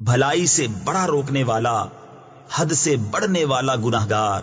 بھلائی سے بڑا روکنے والا حد سے بڑھنے والا گناہ گار